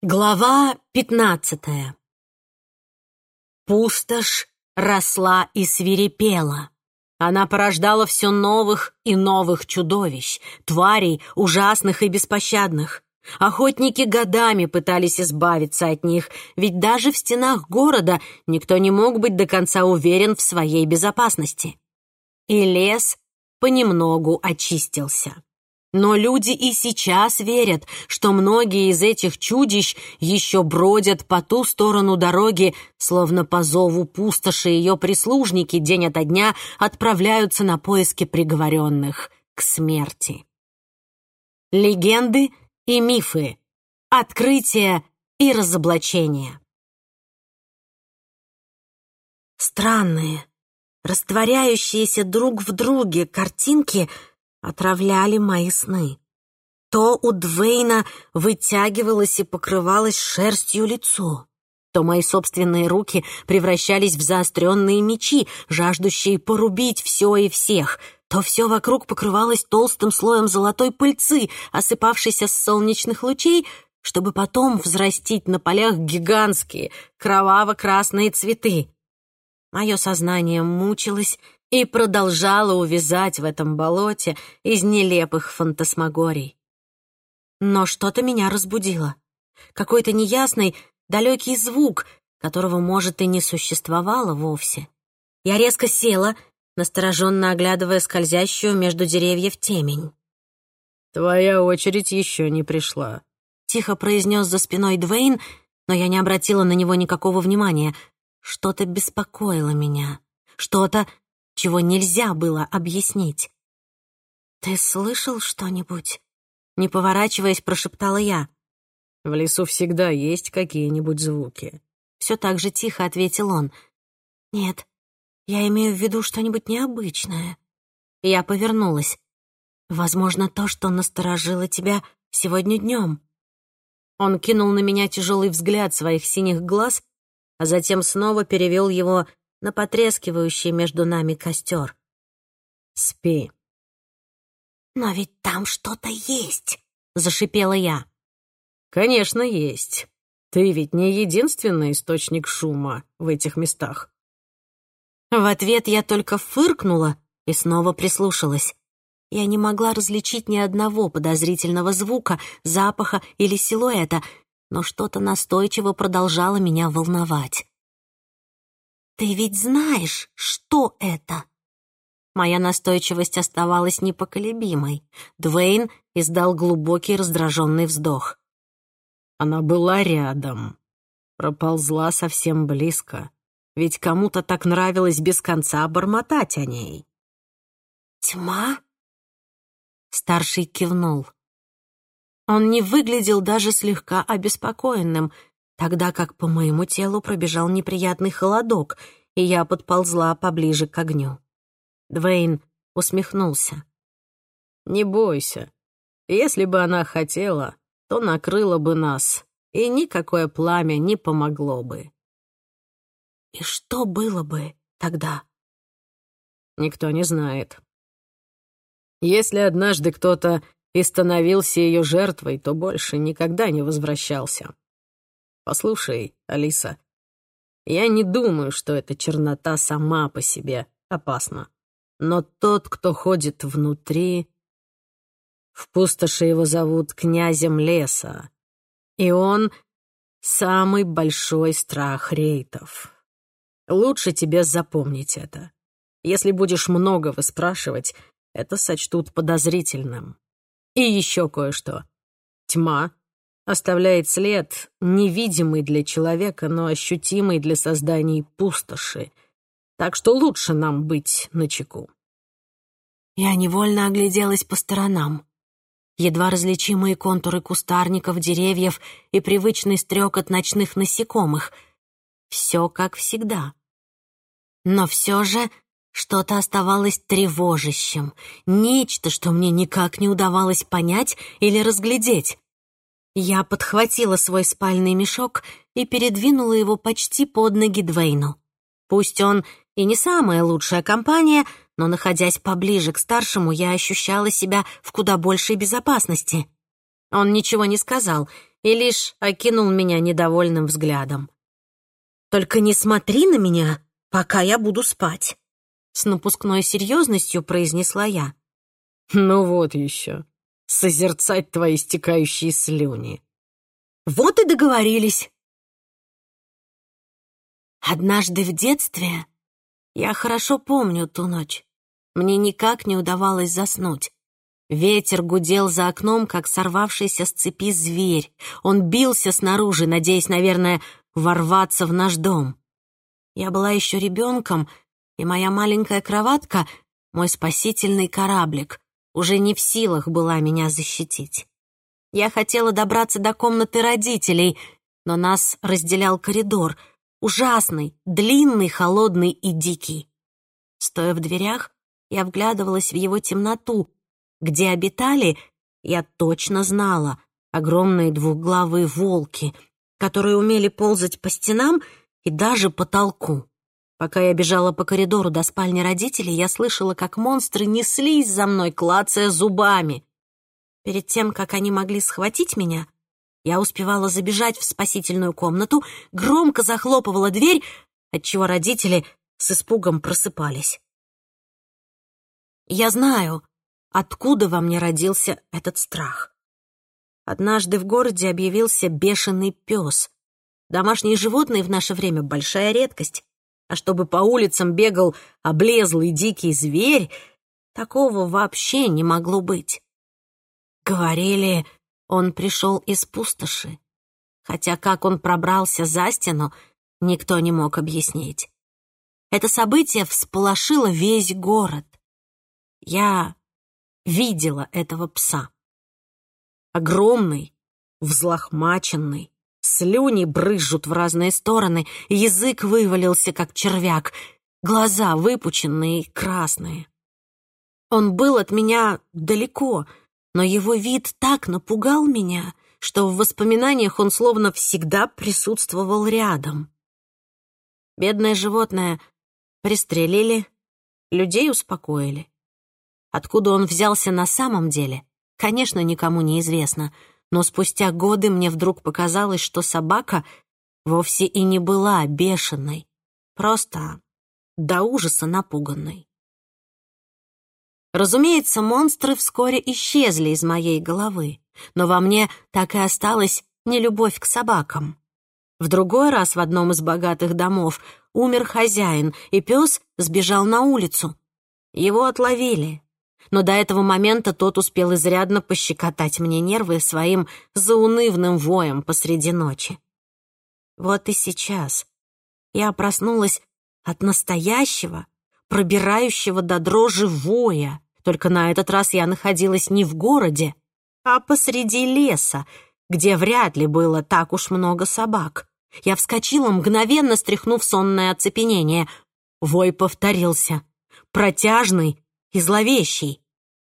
Глава пятнадцатая Пустошь росла и свирепела. Она порождала все новых и новых чудовищ, тварей, ужасных и беспощадных. Охотники годами пытались избавиться от них, ведь даже в стенах города никто не мог быть до конца уверен в своей безопасности. И лес понемногу очистился. Но люди и сейчас верят, что многие из этих чудищ еще бродят по ту сторону дороги, словно по зову пустоши ее прислужники день ото дня отправляются на поиски приговоренных к смерти. Легенды и мифы. Открытие и разоблачение. Странные, растворяющиеся друг в друге картинки — отравляли мои сны. То у Двейна вытягивалось и покрывалось шерстью лицо, то мои собственные руки превращались в заостренные мечи, жаждущие порубить все и всех, то все вокруг покрывалось толстым слоем золотой пыльцы, осыпавшейся с солнечных лучей, чтобы потом взрастить на полях гигантские кроваво-красные цветы. Мое сознание мучилось и продолжала увязать в этом болоте из нелепых фантасмагорий. Но что-то меня разбудило. Какой-то неясный, далекий звук, которого, может, и не существовало вовсе. Я резко села, настороженно оглядывая скользящую между деревьев темень. «Твоя очередь еще не пришла», — тихо произнес за спиной Двейн, но я не обратила на него никакого внимания. Что-то беспокоило меня. Что-то, чего нельзя было объяснить. «Ты слышал что-нибудь?» Не поворачиваясь, прошептала я. «В лесу всегда есть какие-нибудь звуки». Все так же тихо ответил он. «Нет, я имею в виду что-нибудь необычное». Я повернулась. «Возможно, то, что насторожило тебя сегодня днем». Он кинул на меня тяжелый взгляд своих синих глаз, а затем снова перевел его на потрескивающий между нами костер. «Спи». «Но ведь там что-то есть», — зашипела я. «Конечно, есть. Ты ведь не единственный источник шума в этих местах». В ответ я только фыркнула и снова прислушалась. Я не могла различить ни одного подозрительного звука, запаха или силуэта, но что-то настойчиво продолжало меня волновать. «Ты ведь знаешь, что это?» Моя настойчивость оставалась непоколебимой. Двейн издал глубокий раздраженный вздох. Она была рядом. Проползла совсем близко. Ведь кому-то так нравилось без конца бормотать о ней. «Тьма?» Старший кивнул. Он не выглядел даже слегка обеспокоенным — тогда как по моему телу пробежал неприятный холодок, и я подползла поближе к огню. Двейн усмехнулся. «Не бойся. Если бы она хотела, то накрыла бы нас, и никакое пламя не помогло бы». «И что было бы тогда?» «Никто не знает. Если однажды кто-то и становился ее жертвой, то больше никогда не возвращался. Послушай, Алиса, я не думаю, что эта чернота сама по себе опасна. Но тот, кто ходит внутри... В пустоши его зовут князем леса. И он — самый большой страх рейтов. Лучше тебе запомнить это. Если будешь много выспрашивать, это сочтут подозрительным. И еще кое-что. Тьма оставляет след, невидимый для человека, но ощутимый для созданий пустоши. Так что лучше нам быть начеку. Я невольно огляделась по сторонам. Едва различимые контуры кустарников, деревьев и привычный стрекот ночных насекомых. Все как всегда. Но все же что-то оставалось тревожащим, нечто, что мне никак не удавалось понять или разглядеть. Я подхватила свой спальный мешок и передвинула его почти под ноги Двейну. Пусть он и не самая лучшая компания, но, находясь поближе к старшему, я ощущала себя в куда большей безопасности. Он ничего не сказал и лишь окинул меня недовольным взглядом. «Только не смотри на меня, пока я буду спать», — с напускной серьезностью произнесла я. «Ну вот еще, созерцать твои стекающие слюни». «Вот и договорились». Однажды в детстве я хорошо помню ту ночь. Мне никак не удавалось заснуть. Ветер гудел за окном, как сорвавшийся с цепи зверь. Он бился снаружи, надеясь, наверное, ворваться в наш дом. Я была еще ребенком, и моя маленькая кроватка, мой спасительный кораблик, уже не в силах была меня защитить. Я хотела добраться до комнаты родителей, но нас разделял коридор, ужасный, длинный, холодный и дикий. Стоя в дверях, я вглядывалась в его темноту, где обитали, я точно знала, огромные двухглавые волки, которые умели ползать по стенам и даже потолку. Пока я бежала по коридору до спальни родителей, я слышала, как монстры неслись за мной, клацая зубами. Перед тем, как они могли схватить меня, я успевала забежать в спасительную комнату, громко захлопывала дверь, отчего родители с испугом просыпались. Я знаю, откуда во мне родился этот страх. Однажды в городе объявился бешеный пес. Домашние животные в наше время — большая редкость. А чтобы по улицам бегал облезлый дикий зверь, такого вообще не могло быть. Говорили, он пришел из пустоши. Хотя как он пробрался за стену, никто не мог объяснить. Это событие всполошило весь город. Я видела этого пса. Огромный, взлохмаченный, слюни брызжут в разные стороны, язык вывалился, как червяк, глаза выпученные и красные. Он был от меня далеко, но его вид так напугал меня, что в воспоминаниях он словно всегда присутствовал рядом. Бедное животное пристрелили, людей успокоили. Откуда он взялся на самом деле, конечно, никому не известно, но спустя годы мне вдруг показалось, что собака вовсе и не была бешеной, просто до ужаса напуганной. Разумеется, монстры вскоре исчезли из моей головы, но во мне так и осталась нелюбовь к собакам. В другой раз в одном из богатых домов умер хозяин, и пес сбежал на улицу. Его отловили, но до этого момента тот успел изрядно пощекотать мне нервы своим заунывным воем посреди ночи. Вот и сейчас я проснулась от настоящего, пробирающего до дрожи воя, только на этот раз я находилась не в городе, а посреди леса, где вряд ли было так уж много собак. Я вскочила, мгновенно стряхнув сонное оцепенение. Вой повторился. Протяжный и зловещий.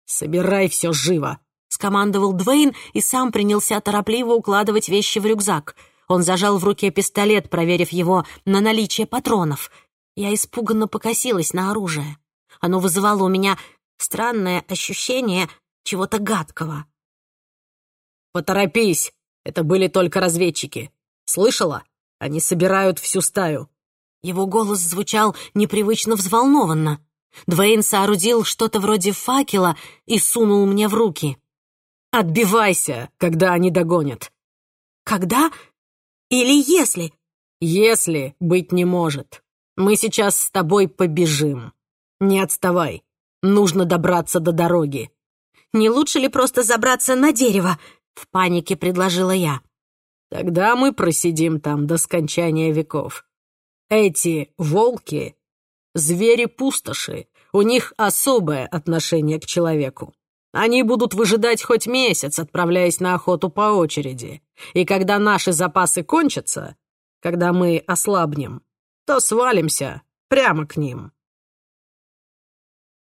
«Собирай все живо!» — скомандовал Двейн и сам принялся торопливо укладывать вещи в рюкзак. Он зажал в руке пистолет, проверив его на наличие патронов. Я испуганно покосилась на оружие. Оно вызывало у меня странное ощущение чего-то гадкого. «Поторопись! Это были только разведчики. Слышала? Они собирают всю стаю». Его голос звучал непривычно взволнованно. Двейн соорудил что-то вроде факела и сунул мне в руки. «Отбивайся, когда они догонят». «Когда? Или если?» «Если быть не может. Мы сейчас с тобой побежим. Не отставай. Нужно добраться до дороги». «Не лучше ли просто забраться на дерево?» — в панике предложила я. «Тогда мы просидим там до скончания веков. Эти волки Звери-пустоши, у них особое отношение к человеку. Они будут выжидать хоть месяц, отправляясь на охоту по очереди. И когда наши запасы кончатся, когда мы ослабнем, то свалимся прямо к ним.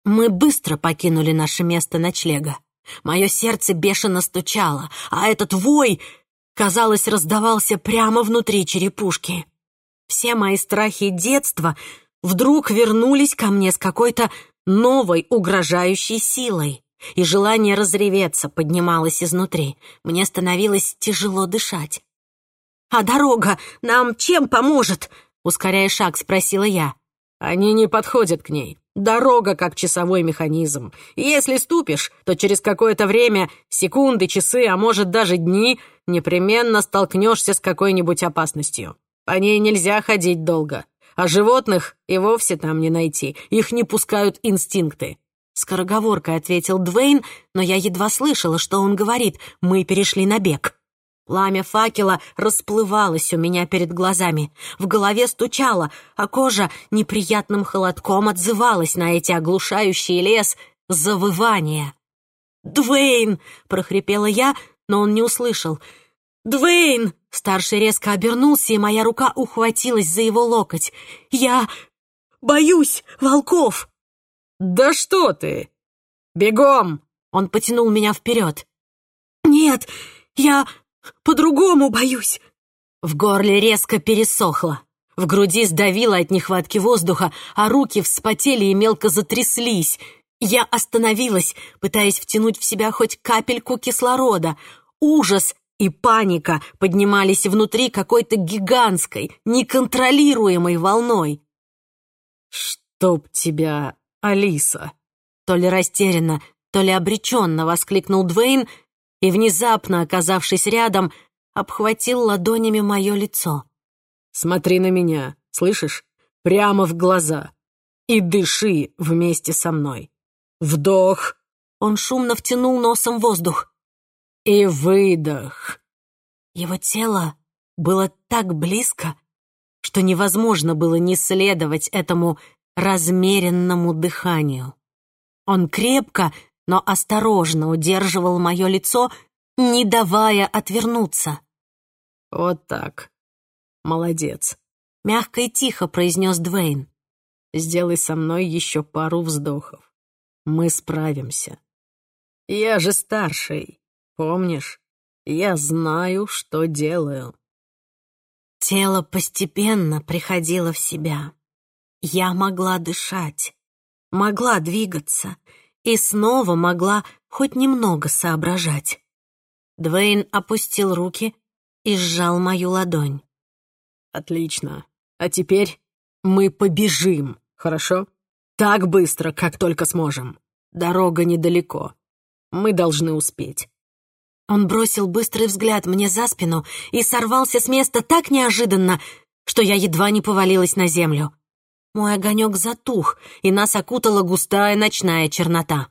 Мы быстро покинули наше место ночлега. Мое сердце бешено стучало, а этот вой, казалось, раздавался прямо внутри черепушки. Все мои страхи детства вдруг вернулись ко мне с какой-то новой угрожающей силой. и желание разреветься поднималось изнутри. Мне становилось тяжело дышать. «А дорога нам чем поможет?» — ускоряя шаг, спросила я. «Они не подходят к ней. Дорога как часовой механизм. Если ступишь, то через какое-то время, секунды, часы, а может даже дни, непременно столкнешься с какой-нибудь опасностью. По ней нельзя ходить долго. А животных и вовсе там не найти. Их не пускают инстинкты. Скороговоркой ответил Двейн, но я едва слышала, что он говорит. Мы перешли на бег. Пламя факела расплывалось у меня перед глазами. В голове стучало, а кожа неприятным холодком отзывалась на эти оглушающие лес завывания. «Двейн!» — прохрипела я, но он не услышал. «Двейн!» — старший резко обернулся, и моя рука ухватилась за его локоть. «Я боюсь волков!» «Да что ты! Бегом!» — он потянул меня вперед. «Нет, я по-другому боюсь». В горле резко пересохло. В груди сдавило от нехватки воздуха, а руки вспотели и мелко затряслись. Я остановилась, пытаясь втянуть в себя хоть капельку кислорода. Ужас и паника поднимались внутри какой-то гигантской, неконтролируемой волной. «Чтоб тебя, Алиса!» То ли растерянно, то ли обреченно воскликнул Двейн и, внезапно оказавшись рядом, обхватил ладонями мое лицо. «Смотри на меня, слышишь? Прямо в глаза. И дыши вместе со мной. Вдох!» Он шумно втянул носом воздух и выдох. Его тело было так близко, что невозможно было не следовать этому размеренному дыханию. Он крепко, но осторожно удерживал мое лицо, не давая отвернуться. «Вот так. Молодец», — мягко и тихо произнес Двейн. «Сделай со мной еще пару вздохов. Мы справимся. Я же старший. Помнишь? Я знаю, что делаю». Тело постепенно приходило в себя. Я могла дышать, могла двигаться и снова могла хоть немного соображать. Двейн опустил руки и сжал мою ладонь. «Отлично. А теперь мы побежим, хорошо? Так быстро, как только сможем. Дорога недалеко. Мы должны успеть. Он бросил быстрый взгляд мне за спину и сорвался с места так неожиданно, что я едва не повалилась на землю. Мой огонек затух, и нас окутала густая ночная чернота.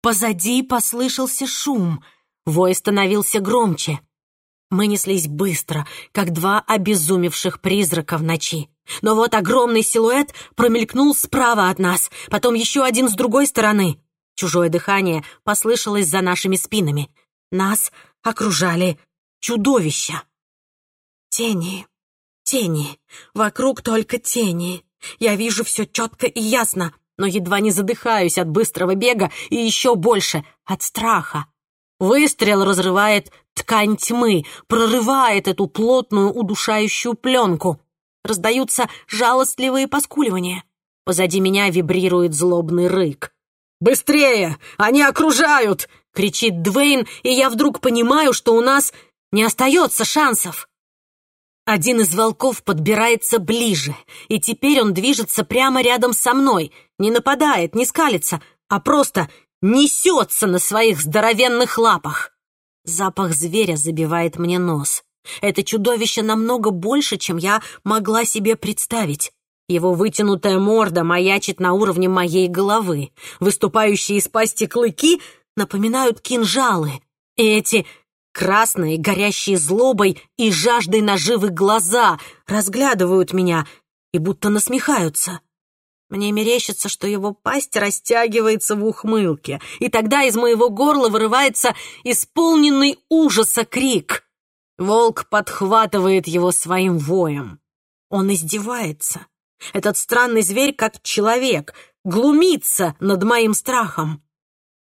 Позади послышался шум, вой становился громче. Мы неслись быстро, как два обезумевших призрака в ночи. Но вот огромный силуэт промелькнул справа от нас, потом еще один с другой стороны. Чужое дыхание послышалось за нашими спинами. Нас окружали чудовища. Тени, тени, вокруг только тени. Я вижу все четко и ясно, но едва не задыхаюсь от быстрого бега и еще больше от страха. Выстрел разрывает ткань тьмы, прорывает эту плотную удушающую пленку. Раздаются жалостливые поскуливания. Позади меня вибрирует злобный рык. «Быстрее! Они окружают!» — кричит Двейн, и я вдруг понимаю, что у нас не остается шансов. Один из волков подбирается ближе, и теперь он движется прямо рядом со мной, не нападает, не скалится, а просто несется на своих здоровенных лапах. Запах зверя забивает мне нос. Это чудовище намного больше, чем я могла себе представить. Его вытянутая морда маячит на уровне моей головы. Выступающие из пасти клыки напоминают кинжалы. И эти красные, горящие злобой и жаждой наживы глаза разглядывают меня и будто насмехаются. Мне мерещится, что его пасть растягивается в ухмылке, и тогда из моего горла вырывается исполненный ужаса крик. Волк подхватывает его своим воем. Он издевается. Этот странный зверь, как человек, глумится над моим страхом.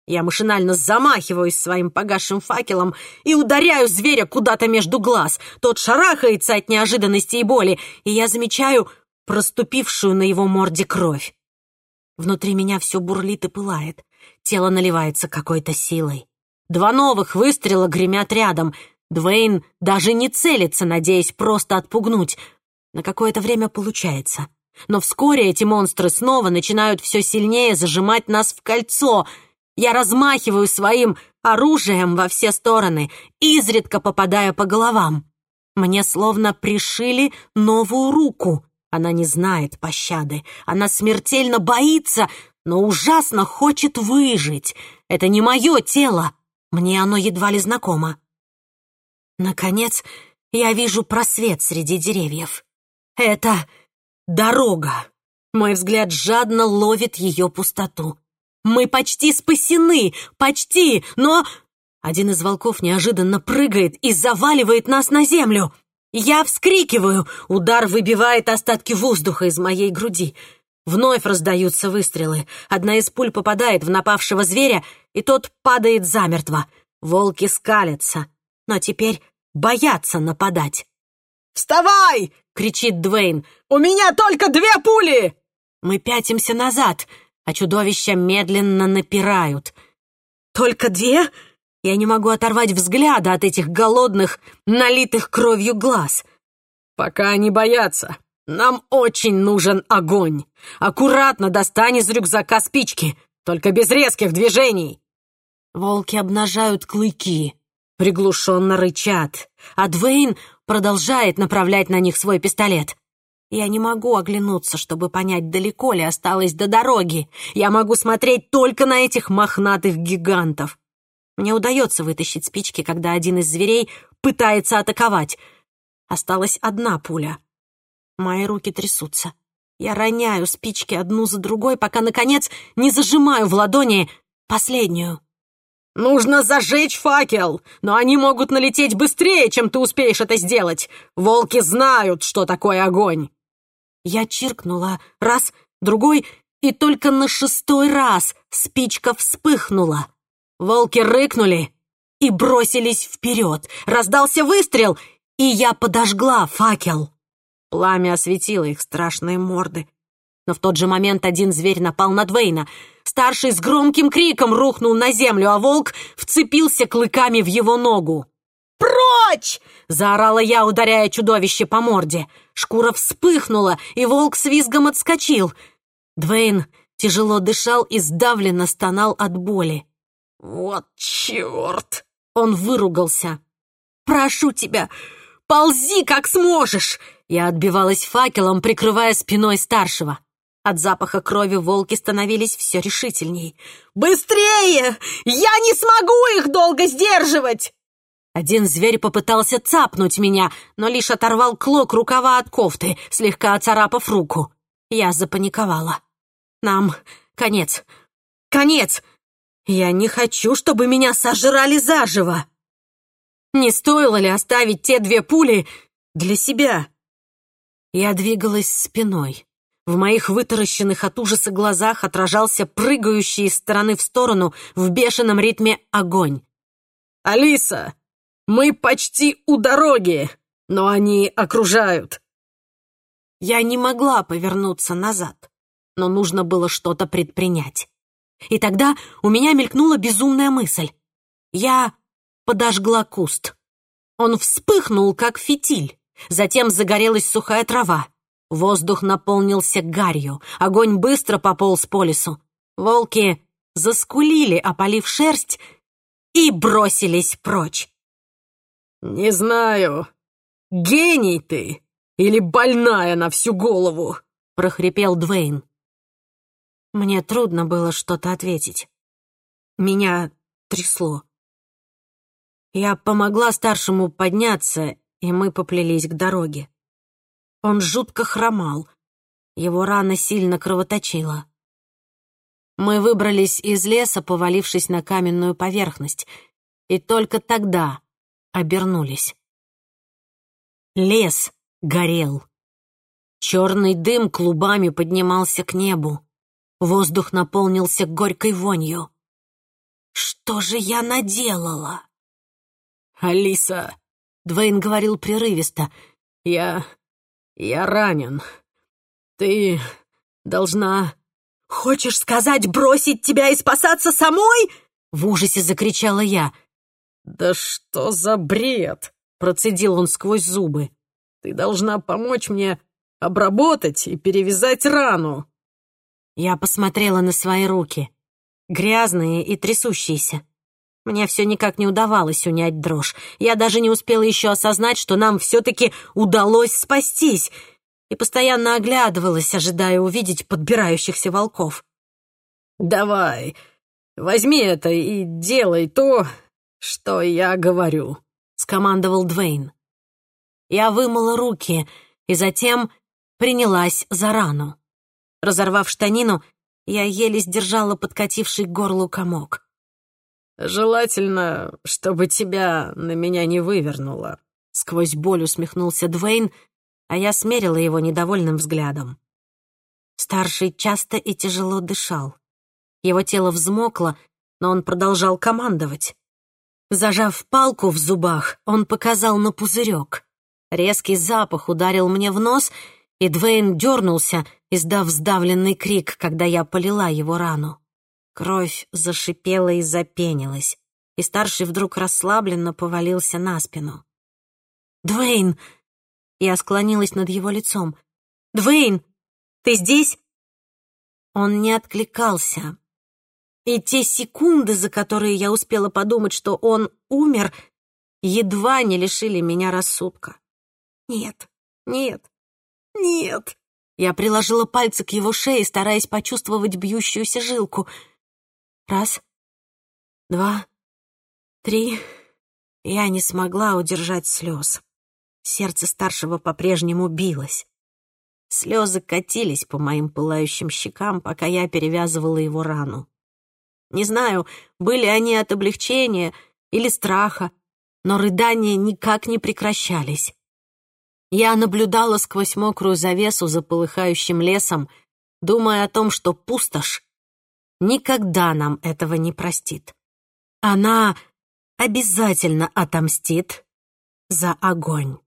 Я машинально замахиваюсь своим погасшим факелом и ударяю зверя куда-то между глаз. Тот шарахается от неожиданности и боли, и я замечаю проступившую на его морде кровь. Внутри меня все бурлит и пылает. тело наливается какой-то силой. Два новых выстрела гремят рядом. Двейн даже не целится, надеясь просто отпугнуть. На какое-то время получается. Но вскоре эти монстры снова начинают все сильнее зажимать нас в кольцо. Я размахиваю своим оружием во все стороны, изредка попадая по головам. Мне словно пришили новую руку. Она не знает пощады. Она смертельно боится, но ужасно хочет выжить. Это не мое тело. Мне оно едва ли знакомо. Наконец, я вижу просвет среди деревьев. Это дорога. Мой взгляд жадно ловит ее пустоту. Мы почти спасены, почти, но... Один из волков неожиданно прыгает и заваливает нас на землю. Я вскрикиваю, удар выбивает остатки воздуха из моей груди. Вновь раздаются выстрелы. Одна из пуль попадает в напавшего зверя, и тот падает замертво. Волки скалятся, но теперь боятся нападать. «Вставай!» — кричит Двейн. «У меня только две пули!» Мы пятимся назад, а чудовища медленно напирают. «Только две?» Я не могу оторвать взгляда от этих голодных, налитых кровью глаз. «Пока они боятся. Нам очень нужен огонь. Аккуратно достань из рюкзака спички, только без резких движений». Волки обнажают клыки, приглушенно рычат, а Двейн продолжает направлять на них свой пистолет. Я не могу оглянуться, чтобы понять, далеко ли осталось до дороги. Я могу смотреть только на этих мохнатых гигантов. Мне удается вытащить спички, когда один из зверей пытается атаковать. Осталась одна пуля. Мои руки трясутся. Я роняю спички одну за другой, пока, наконец, не зажимаю в ладони последнюю. «Нужно зажечь факел, но они могут налететь быстрее, чем ты успеешь это сделать. Волки знают, что такое огонь». Я чиркнула раз, другой, и только на шестой раз спичка вспыхнула. Волки рыкнули и бросились вперед. Раздался выстрел, и я подожгла факел. Пламя осветило их страшные морды. Но в тот же момент один зверь напал на Двейна. Старший с громким криком рухнул на землю, а волк вцепился клыками в его ногу. «Прочь!» — заорала я, ударяя чудовище по морде. Шкура вспыхнула, и волк с визгом отскочил. Двейн тяжело дышал и сдавленно стонал от боли. «Вот черт!» — он выругался. «Прошу тебя, ползи как сможешь!» Я отбивалась факелом, прикрывая спиной старшего. От запаха крови волки становились все решительней. «Быстрее! Я не смогу их долго сдерживать!» Один зверь попытался цапнуть меня, но лишь оторвал клок рукава от кофты, слегка оцарапав руку. Я запаниковала. «Нам конец! Конец! Я не хочу, чтобы меня сожрали заживо!» Не стоило ли оставить те две пули для себя? Я двигалась спиной. В моих вытаращенных от ужаса глазах отражался прыгающий из стороны в сторону в бешеном ритме огонь. «Алиса, мы почти у дороги, но они окружают». Я не могла повернуться назад, но нужно было что-то предпринять. И тогда у меня мелькнула безумная мысль. Я подожгла куст. Он вспыхнул, как фитиль. Затем загорелась сухая трава. Воздух наполнился гарью. Огонь быстро пополз по лесу. Волки заскулили, опалив шерсть, и бросились прочь. «Не знаю, гений ты или больная на всю голову?» — прохрипел Двейн. Мне трудно было что-то ответить. Меня трясло. Я помогла старшему подняться и мы поплелись к дороге. Он жутко хромал, его рана сильно кровоточила. Мы выбрались из леса, повалившись на каменную поверхность, и только тогда обернулись. Лес горел. Черный дым клубами поднимался к небу. Воздух наполнился горькой вонью. Что же я наделала? «Алиса!» Двейн говорил прерывисто. «Я... я ранен. Ты должна хочешь сказать бросить тебя и спасаться самой?» В ужасе закричала я. «Да что за бред!» — процедил он сквозь зубы. «Ты должна помочь мне обработать и перевязать рану». Я посмотрела на свои руки, грязные и трясущиеся. Мне все никак не удавалось унять дрожь. Я даже не успела еще осознать, что нам все-таки удалось спастись, и постоянно оглядывалась, ожидая увидеть подбирающихся волков. «Давай, возьми это и делай то, что я говорю», — скомандовал Двейн. Я вымыла руки и затем принялась за рану. Разорвав штанину, я еле сдержала подкативший к горлу комок. «Желательно, чтобы тебя на меня не вывернуло», — сквозь боль усмехнулся Двейн, а я смерила его недовольным взглядом. Старший часто и тяжело дышал. Его тело взмокло, но он продолжал командовать. Зажав палку в зубах, он показал на пузырек. Резкий запах ударил мне в нос, и Двейн дернулся, издав сдавленный крик, когда я полила его рану. Кровь зашипела и запенилась, и старший вдруг расслабленно повалился на спину. «Двейн!» Я склонилась над его лицом. «Двейн, ты здесь?» Он не откликался. И те секунды, за которые я успела подумать, что он умер, едва не лишили меня рассудка. «Нет, нет, нет!» Я приложила пальцы к его шее, стараясь почувствовать бьющуюся жилку — Раз, два, три. Я не смогла удержать слез. Сердце старшего по-прежнему билось. Слезы катились по моим пылающим щекам, пока я перевязывала его рану. Не знаю, были они от облегчения или страха, но рыдания никак не прекращались. Я наблюдала сквозь мокрую завесу за полыхающим лесом, думая о том, что пустошь никогда нам этого не простит. Она обязательно отомстит за огонь.